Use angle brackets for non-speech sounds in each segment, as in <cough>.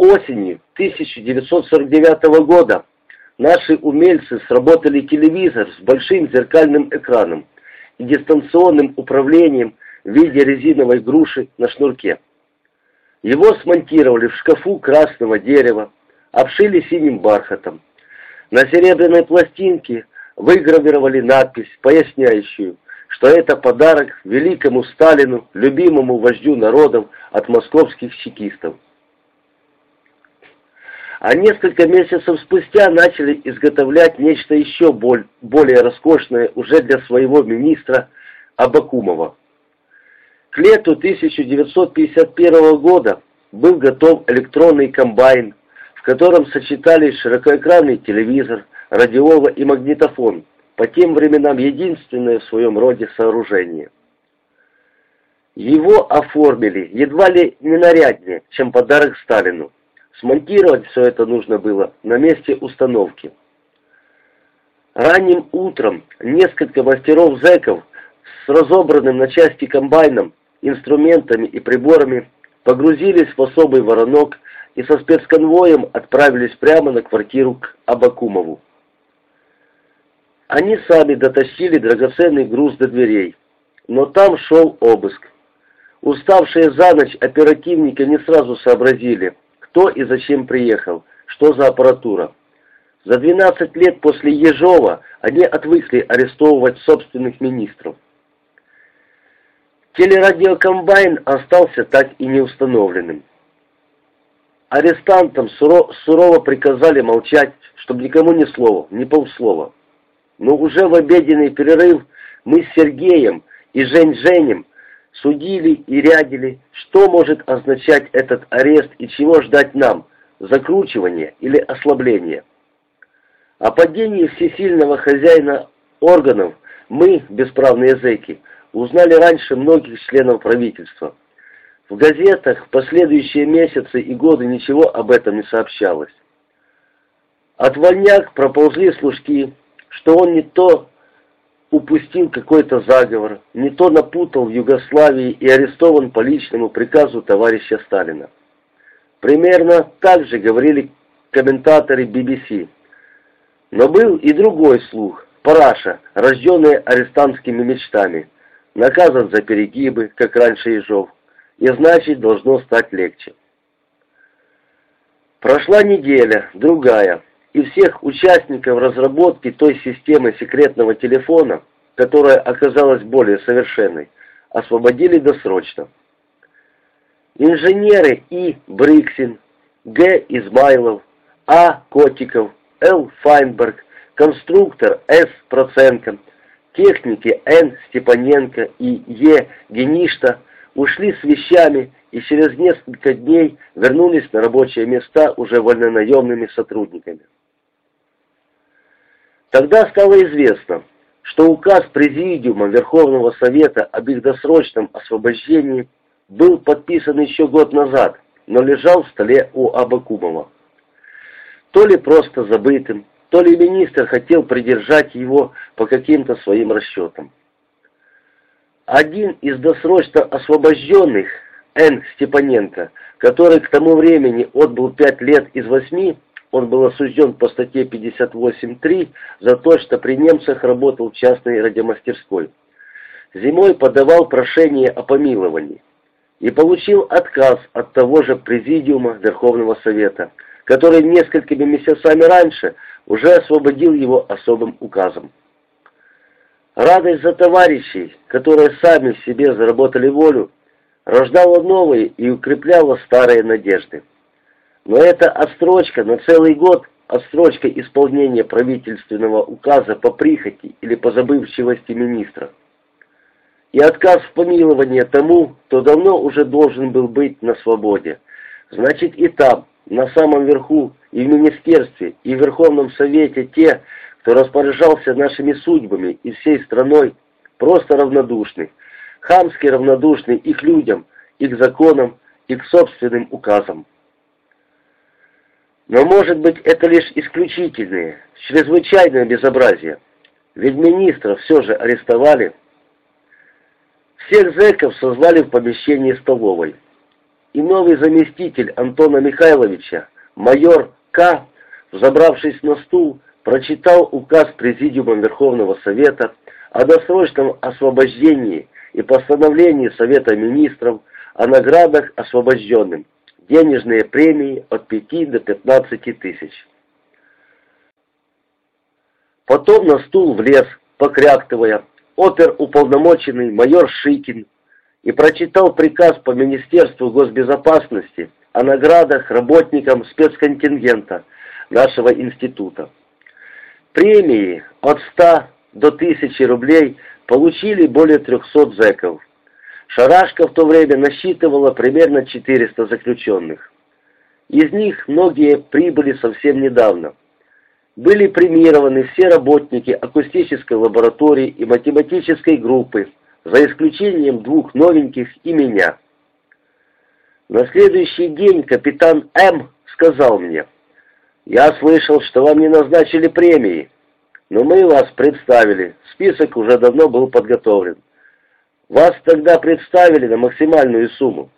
Осенью 1949 года наши умельцы сработали телевизор с большим зеркальным экраном и дистанционным управлением в виде резиновой груши на шнурке. Его смонтировали в шкафу красного дерева, обшили синим бархатом. На серебряной пластинке выгравировали надпись, поясняющую, что это подарок великому Сталину, любимому вождю народов от московских чекистов. А несколько месяцев спустя начали изготовлять нечто еще более роскошное уже для своего министра Абакумова. К лету 1951 года был готов электронный комбайн, в котором сочетались широкоэкранный телевизор, радиола и магнитофон, по тем временам единственное в своем роде сооружение. Его оформили едва ли не наряднее, чем подарок Сталину. Смонтировать все это нужно было на месте установки. Ранним утром несколько мастеров-зэков с разобранным на части комбайном инструментами и приборами, погрузились в особый воронок и со спецконвоем отправились прямо на квартиру к Абакумову. Они сами дотащили драгоценный груз до дверей, но там шел обыск. Уставшие за ночь оперативники не сразу сообразили, кто и зачем приехал, что за аппаратура. За 12 лет после Ежова они отвыкли арестовывать собственных министров. Телерадиокомбайн остался так и не установленным. Арестантам суро сурово приказали молчать, чтобы никому ни слова, ни полслова. Но уже в обеденный перерыв мы с Сергеем и Жень-Женем судили и рядили, что может означать этот арест и чего ждать нам, закручивание или ослабление. О падении всесильного хозяина органов мы, бесправные зэки, узнали раньше многих членов правительства. В газетах в последующие месяцы и годы ничего об этом не сообщалось. От вольняк проползли служки, что он не то упустил какой-то заговор, не то напутал в Югославии и арестован по личному приказу товарища Сталина. Примерно так же говорили комментаторы BBC. Но был и другой слух, параша, рожденный арестантскими мечтами – наказан за перегибы, как раньше Ежов, и значит должно стать легче. Прошла неделя, другая, и всех участников разработки той системы секретного телефона, которая оказалась более совершенной, освободили досрочно. Инженеры И. Бриксин, Г. Измайлов, А. Котиков, Л. Файнберг, конструктор С. Проценко – Техники Н. Степаненко и Е. Геништа ушли с вещами и через несколько дней вернулись на рабочие места уже вольнонаемными сотрудниками. Тогда стало известно, что указ Президиума Верховного Совета об их досрочном освобождении был подписан еще год назад, но лежал в столе у Абакумова. То ли просто забытым, то ли министр хотел придержать его по каким-то своим расчетам. Один из досрочно освобожденных, Н. Степаненко, который к тому времени отбыл пять лет из восьми, он был осужден по статье 58.3 за то, что при немцах работал в частной радиомастерской. Зимой подавал прошение о помиловании и получил отказ от того же Президиума Верховного Совета, который несколькими месяцами раньше уже освободил его особым указом. Радость за товарищей, которые сами себе заработали волю, рождала новые и укрепляла старые надежды. Но эта отстрочка на целый год, отстрочка исполнения правительственного указа по прихоти или по забывчивости министра. И отказ в помиловании тому, кто давно уже должен был быть на свободе. Значит и там, на самом верху, и в Министерстве, и в Верховном Совете те, кто распоряжался нашими судьбами и всей страной, просто равнодушны, хамски равнодушны и к людям, и к законам, и к собственным указам. Но может быть это лишь исключительные, чрезвычайное безобразие, ведь министра все же арестовали. Всех зэков созвали в помещении столовой. и новый заместитель Антона Михайловича, майор К., взобравшись на стул, прочитал указ Президиума Верховного Совета о досрочном освобождении и постановлении Совета Министров о наградах освобожденным, денежные премии от 5 до 15 тысяч. Потом на стул влез, покряктывая, оперуполномоченный майор Шикин и прочитал приказ по Министерству госбезопасности о наградах работникам спецконтингента нашего института. Премии от 100 до 1000 рублей получили более 300 зэков. Шарашка в то время насчитывала примерно 400 заключенных. Из них многие прибыли совсем недавно. Были премированы все работники акустической лаборатории и математической группы, за исключением двух новеньких и меня. На следующий день капитан М. сказал мне, «Я слышал, что вам не назначили премии, но мы вас представили, список уже давно был подготовлен. Вас тогда представили на максимальную сумму.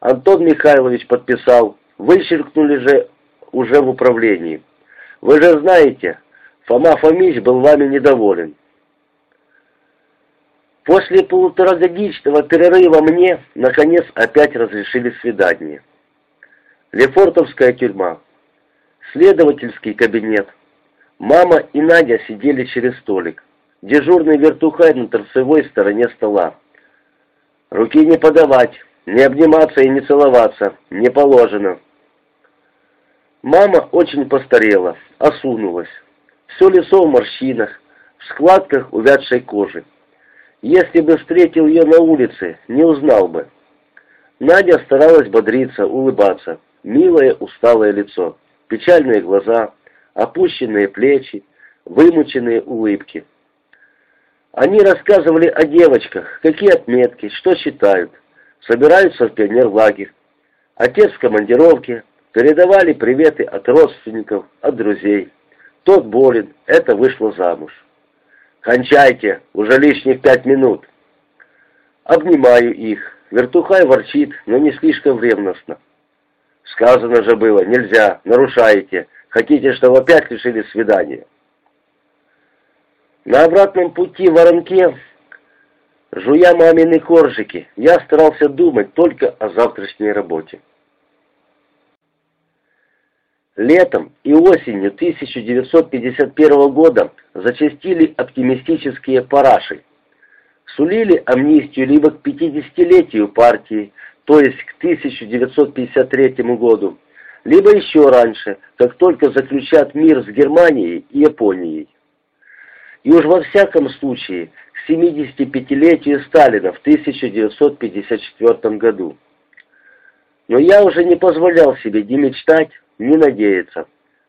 Антон Михайлович подписал, вычеркнули же уже в управлении. Вы же знаете, Фома Фомич был вами недоволен. После полуторагодичного перерыва мне, наконец, опять разрешили свидание. Лефортовская тюрьма. Следовательский кабинет. Мама и Надя сидели через столик. Дежурный вертухай на торцевой стороне стола. Руки не подавать, не обниматься и не целоваться, не положено. Мама очень постарела, осунулась. Все лицо в морщинах, в складках увядшей кожи. Если бы встретил ее на улице, не узнал бы. Надя старалась бодриться, улыбаться. Милое усталое лицо, печальные глаза, опущенные плечи, вымученные улыбки. Они рассказывали о девочках, какие отметки, что читают, собираются в пионерлагерь. Отец в командировке, передавали приветы от родственников, от друзей. Тот болен, это вышло замуж. «Кончайте, уже лишних пять минут». Обнимаю их. Вертухай ворчит, но не слишком ревностно. Сказано же было, нельзя, нарушаете. Хотите, чтобы опять лишили свидания? На обратном пути в Воронке, жуя мамины коржики, я старался думать только о завтрашней работе. Летом и осенью 1951 года зачастили оптимистические параши. Сулили амнистию либо к 50-летию партии, то есть к 1953 году, либо еще раньше, как только заключат мир с Германией и Японией. И уж во всяком случае к 75-летию Сталина в 1954 году. Но я уже не позволял себе ни мечтать, не надеяться.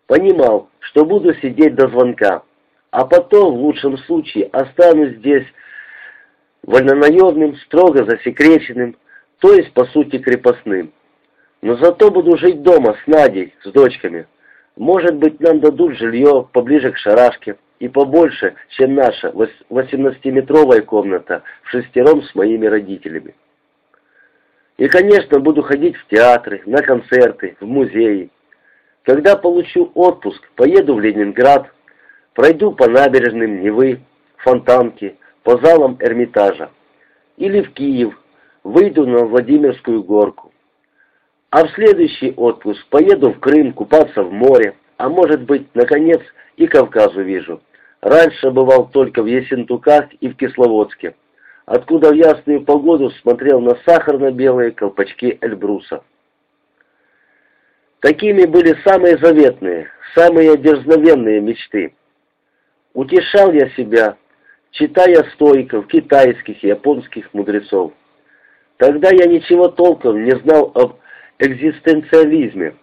Понимал, что буду сидеть до звонка, а потом, в лучшем случае, останусь здесь вольнонаемным, строго засекреченным, то есть, по сути, крепостным. Но зато буду жить дома с Надей, с дочками. Может быть, нам дадут жилье поближе к шарашке и побольше, чем наша 18-метровая комната в шестером с моими родителями. И, конечно, буду ходить в театры, на концерты, в музеи. Когда получу отпуск, поеду в Ленинград, пройду по набережным Невы, Фонтанки, по залам Эрмитажа. Или в Киев, выйду на Владимирскую горку. А в следующий отпуск поеду в Крым купаться в море, а может быть, наконец, и Кавказ увижу. Раньше бывал только в Ессентуках и в Кисловодске, откуда в ясную погоду смотрел на сахарно-белые колпачки Эльбруса. Такими были самые заветные, самые дерзновенные мечты. Утешал я себя, читая стойков, китайских и японских мудрецов. Тогда я ничего толком не знал об экзистенциализме.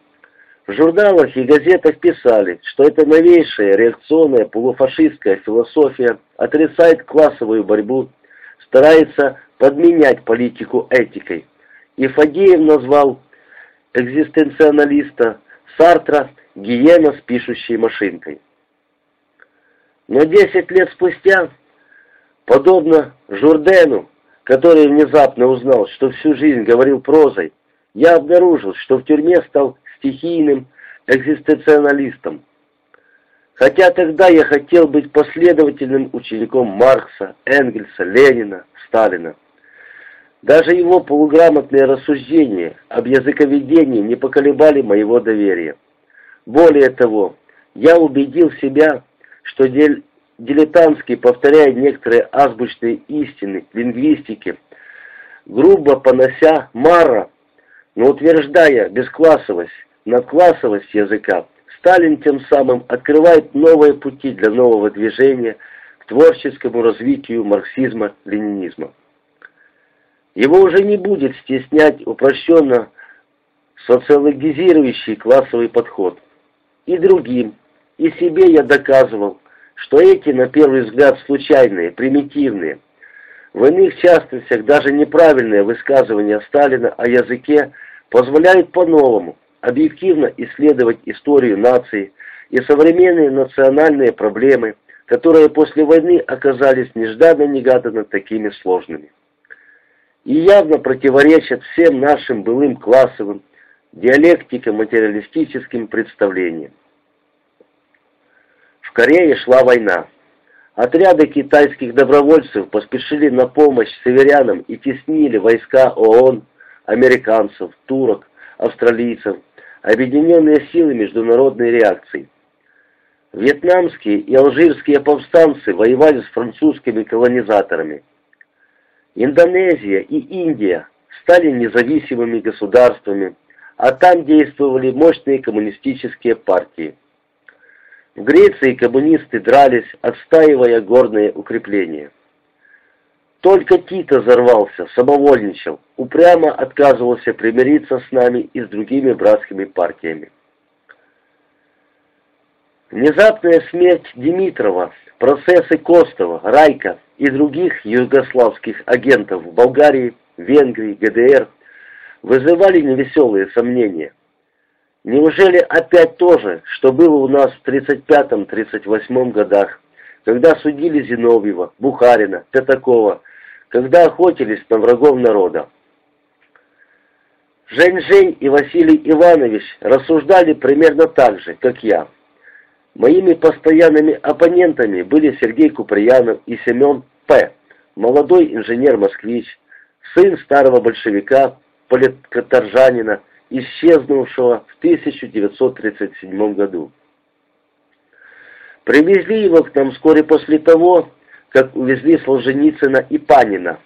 В журналах и газетах писали, что эта новейшая реакционная полуфашистская философия отрицает классовую борьбу, старается подменять политику этикой. И Фадеев назвал экзистенциалиста Сартра гиена с пишущей машинкой. Но десять лет спустя, подобно Журдену, который внезапно узнал, что всю жизнь говорил прозой, я обнаружил, что в тюрьме стал стихийным экзистенциалистом. Хотя тогда я хотел быть последовательным учеником Маркса, Энгельса, Ленина, Сталина. Даже его полуграмотные рассуждения об языковедении не поколебали моего доверия. Более того, я убедил себя, что дель, дилетантски повторяя некоторые азбучные истины лингвистики, грубо понося Мара, но утверждая бесклассовость, надклассовость языка, Сталин тем самым открывает новые пути для нового движения к творческому развитию марксизма-ленинизма. Его уже не будет стеснять упрощенно социологизирующий классовый подход. И другим, и себе я доказывал, что эти, на первый взгляд, случайные, примитивные, в иных частностях даже неправильные высказывания Сталина о языке позволяют по-новому, объективно исследовать историю нации и современные национальные проблемы, которые после войны оказались нежданно-негаданно такими сложными. И явно противоречат всем нашим былым классовым, диалектико-материалистическим представлениям. В Корее шла война. Отряды китайских добровольцев поспешили на помощь северянам и теснили войска ООН, американцев, турок, австралийцев, объединенные силы международной реакции. Вьетнамские и алжирские повстанцы воевали с французскими колонизаторами. Индонезия и Индия стали независимыми государствами, а там действовали мощные коммунистические партии. В Греции коммунисты дрались, отстаивая горные укрепления. Только Тito взорвался, самовольничал, упрямо отказывался примириться с нами и с другими братскими партиями. Внезапная смерть Димитрова, процессы Костова, Райка и других югославских агентов в Болгарии, Венгрии, ГДР вызывали невеселые сомнения. Неужели опять то же, что было у нас в 35-38 годах, когда судили Зиновьева, Бухарина, Пятакова, когда охотились на врагов народа? Жень-Жень и Василий Иванович рассуждали примерно так же, как я. Моими постоянными оппонентами были Сергей Куприянов и Семен П., молодой инженер-москвич, сын старого большевика, политкоторжанина, исчезнувшего в 1937 году. Привезли его к нам вскоре после того, как увезли Солженицына и Панина.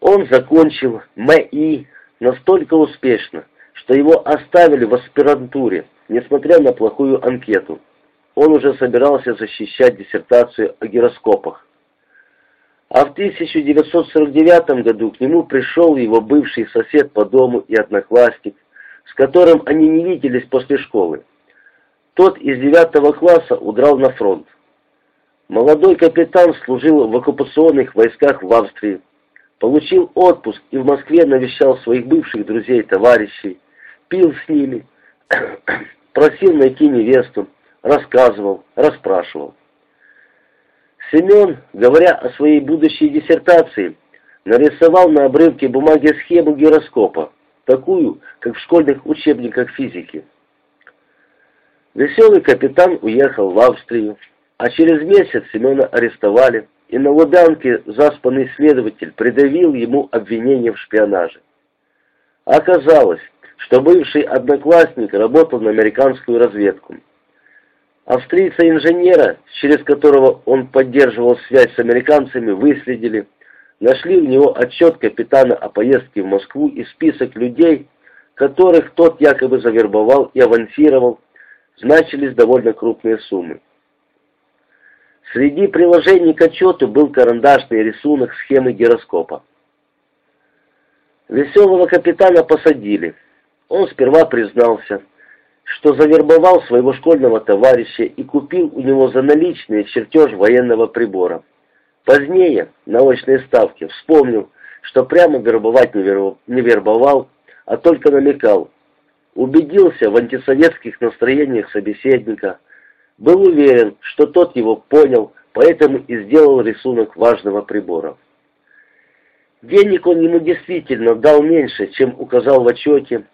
Он закончил МИ настолько успешно, что его оставили в аспирантуре, несмотря на плохую анкету. Он уже собирался защищать диссертацию о гироскопах. А в 1949 году к нему пришел его бывший сосед по дому и одноклассник, с которым они не виделись после школы. Тот из девятого класса удрал на фронт. Молодой капитан служил в оккупационных войсках в Австрии, получил отпуск и в Москве навещал своих бывших друзей и товарищей, пил с ними, <clears throat> просил найти невесту, рассказывал, расспрашивал. Семен, говоря о своей будущей диссертации, нарисовал на обрывке бумаги схему гироскопа, такую, как в школьных учебниках физики. Веселый капитан уехал в Австрию, а через месяц Семена арестовали, и на Лубянке заспанный следователь придавил ему обвинение в шпионаже. Оказалось, что бывший одноклассник работал на американскую разведку. Австрийца-инженера, через которого он поддерживал связь с американцами, выследили, нашли у него отчет капитана о поездке в Москву и список людей, которых тот якобы завербовал и авансировал, значились довольно крупные суммы. Среди приложений к отчету был карандашный рисунок схемы гироскопа. Веселого капитана посадили. Он сперва признался – что завербовал своего школьного товарища и купил у него за наличные чертеж военного прибора. Позднее, на очной ставке, вспомнил, что прямо вербовать не вербовал, а только намекал. Убедился в антисоветских настроениях собеседника, был уверен, что тот его понял, поэтому и сделал рисунок важного прибора. Денег он ему действительно дал меньше, чем указал в отчете.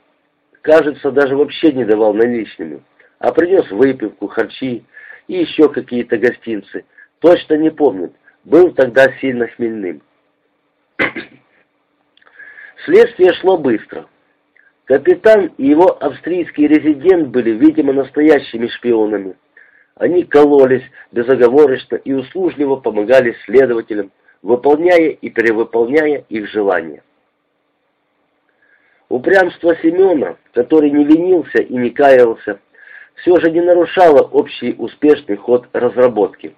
Кажется, даже вообще не давал наличными, а принес выпивку, харчи и еще какие-то гостинцы. Точно не помнит, был тогда сильно хмельным. <clears throat> Следствие шло быстро. Капитан и его австрийский резидент были, видимо, настоящими шпионами. Они кололись безоговорочно и услужливо помогали следователям, выполняя и перевыполняя их желания. Упрямство Семена, который не винился и не каялся, все же не нарушало общий успешный ход разработки.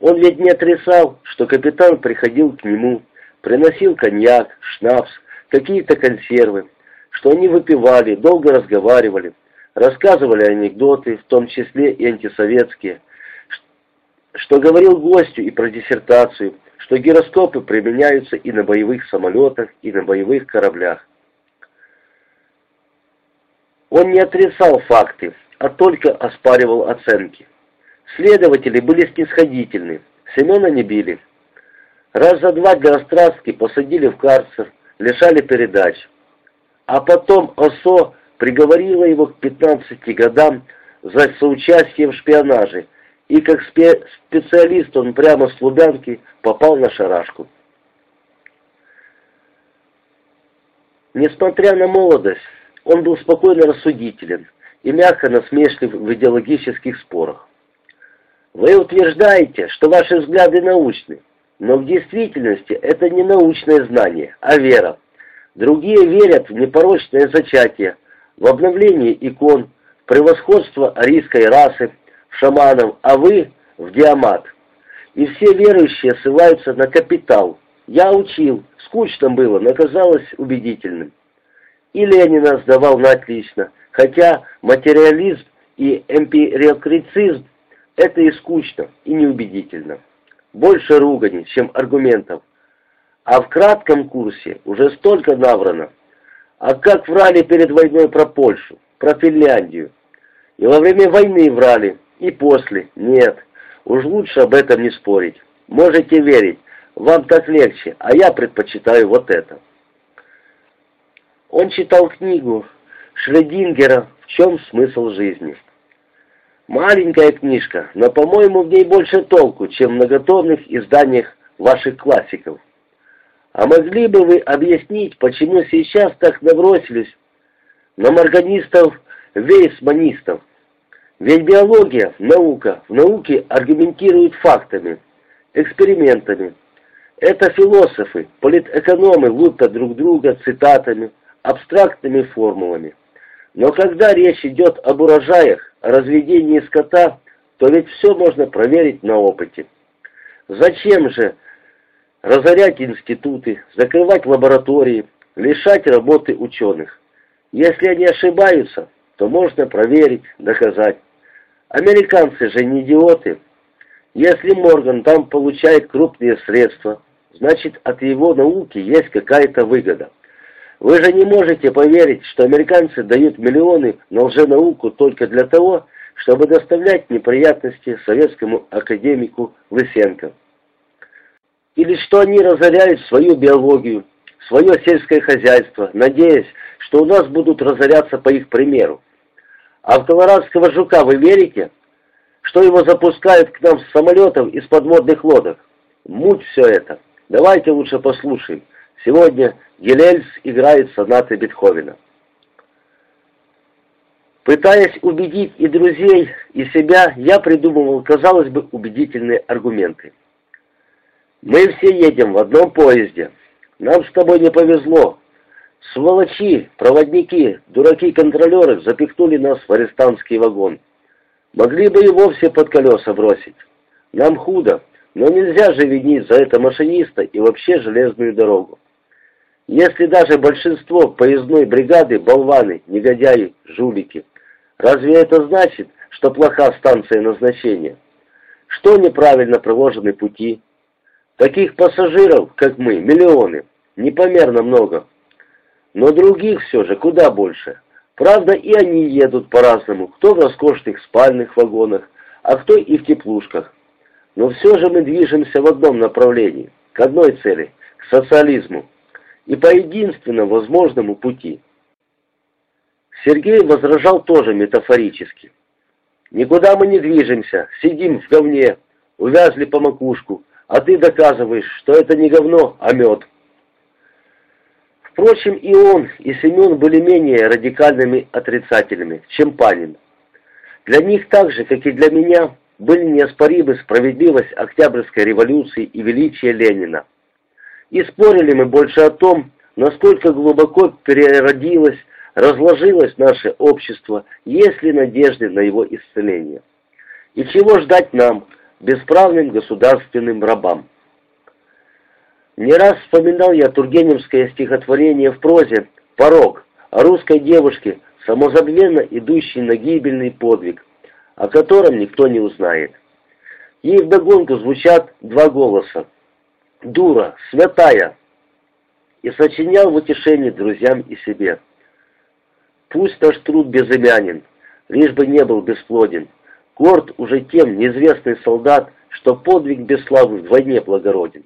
Он ведь не отрицал, что капитан приходил к нему, приносил коньяк, шнапс, какие-то консервы, что они выпивали, долго разговаривали, рассказывали анекдоты, в том числе и антисоветские, что говорил гостю и про диссертацию, что гироскопы применяются и на боевых самолетах, и на боевых кораблях. Он не отрицал факты, а только оспаривал оценки. Следователи были снисходительны, Семена не били. Раз за два для посадили в карцер, лишали передач. А потом ОСО приговорила его к 15 годам за соучастие в шпионаже, и как спе специалист он прямо с Лубянки попал на шарашку. Несмотря на молодость, он был спокойно рассудителен и мягко насмешлив в идеологических спорах. Вы утверждаете, что ваши взгляды научны, но в действительности это не научное знание, а вера. Другие верят в непорочное зачатие, в обновление икон, превосходство арийской расы, шаманов, а вы в диамат. И все верующие ссылаются на капитал. Я учил, скучно было, но казалось убедительным. И Ленина сдавал на отлично, хотя материализм и эмпириокрицизм – это и скучно, и неубедительно. Больше ругани, чем аргументов. А в кратком курсе уже столько наврано. А как врали перед войной про Польшу, про Финляндию. И во время войны врали, и после. Нет, уж лучше об этом не спорить. Можете верить, вам так легче, а я предпочитаю вот это. Он читал книгу Шредингера «В чем смысл жизни?». Маленькая книжка, но, по-моему, в ней больше толку, чем в многотомных изданиях ваших классиков. А могли бы вы объяснить, почему сейчас так набросились на морганистов-вейсманистов? Ведь биология, наука, в науке аргументируют фактами, экспериментами. Это философы, политэкономы лупят друг друга цитатами, абстрактными формулами. Но когда речь идет об урожаях, разведении скота, то ведь все можно проверить на опыте. Зачем же разорять институты, закрывать лаборатории, лишать работы ученых? Если они ошибаются, то можно проверить, доказать. Американцы же не идиоты. Если Морган там получает крупные средства, значит от его науки есть какая-то выгода. Вы же не можете поверить, что американцы дают миллионы на лженауку только для того, чтобы доставлять неприятности советскому академику Лысенко. Или что они разоряют свою биологию, свое сельское хозяйство, надеясь, что у нас будут разоряться по их примеру. А в колорадского жука вы верите? Что его запускают к нам с самолетов из подводных лодок? Муть все это. Давайте лучше послушаем. Сегодня Гелельс играет сонаты Бетховена. Пытаясь убедить и друзей, и себя, я придумывал, казалось бы, убедительные аргументы. Мы все едем в одном поезде. Нам с тобой не повезло. Сволочи, проводники, дураки-контролеры запихнули нас в арестантский вагон. Могли бы и вовсе под колеса бросить. Нам худо, но нельзя же винить за это машиниста и вообще железную дорогу. Если даже большинство поездной бригады – болваны, негодяи, жулики, разве это значит, что плоха станция назначения? Что неправильно проложены пути? Таких пассажиров, как мы, миллионы, непомерно много. Но других все же куда больше. Правда, и они едут по-разному, кто в роскошных спальных вагонах, а кто и в теплушках. Но все же мы движемся в одном направлении, к одной цели, к социализму и по единственно возможному пути. Сергей возражал тоже метафорически. «Никуда мы не движемся, сидим в говне, увязли по макушку, а ты доказываешь, что это не говно, а мед». Впрочем, и он, и Семен были менее радикальными отрицателями, чем Панин. Для них так же, как и для меня, были неоспоримы справедливость Октябрьской революции и величие Ленина. И спорили мы больше о том, насколько глубоко переродилось, разложилось наше общество, есть ли надежды на его исцеление. И чего ждать нам, бесправным государственным рабам. Не раз вспоминал я Тургеневское стихотворение в прозе «Порог» о русской девушке, самозабвенно идущей на гибельный подвиг, о котором никто не узнает. Ей вдогонку звучат два голоса дура, святая!» И сочинял в утешении друзьям и себе. «Пусть наш труд безымянен, лишь бы не был бесплоден. Горд уже тем неизвестный солдат, что подвиг без славы в войне благороден».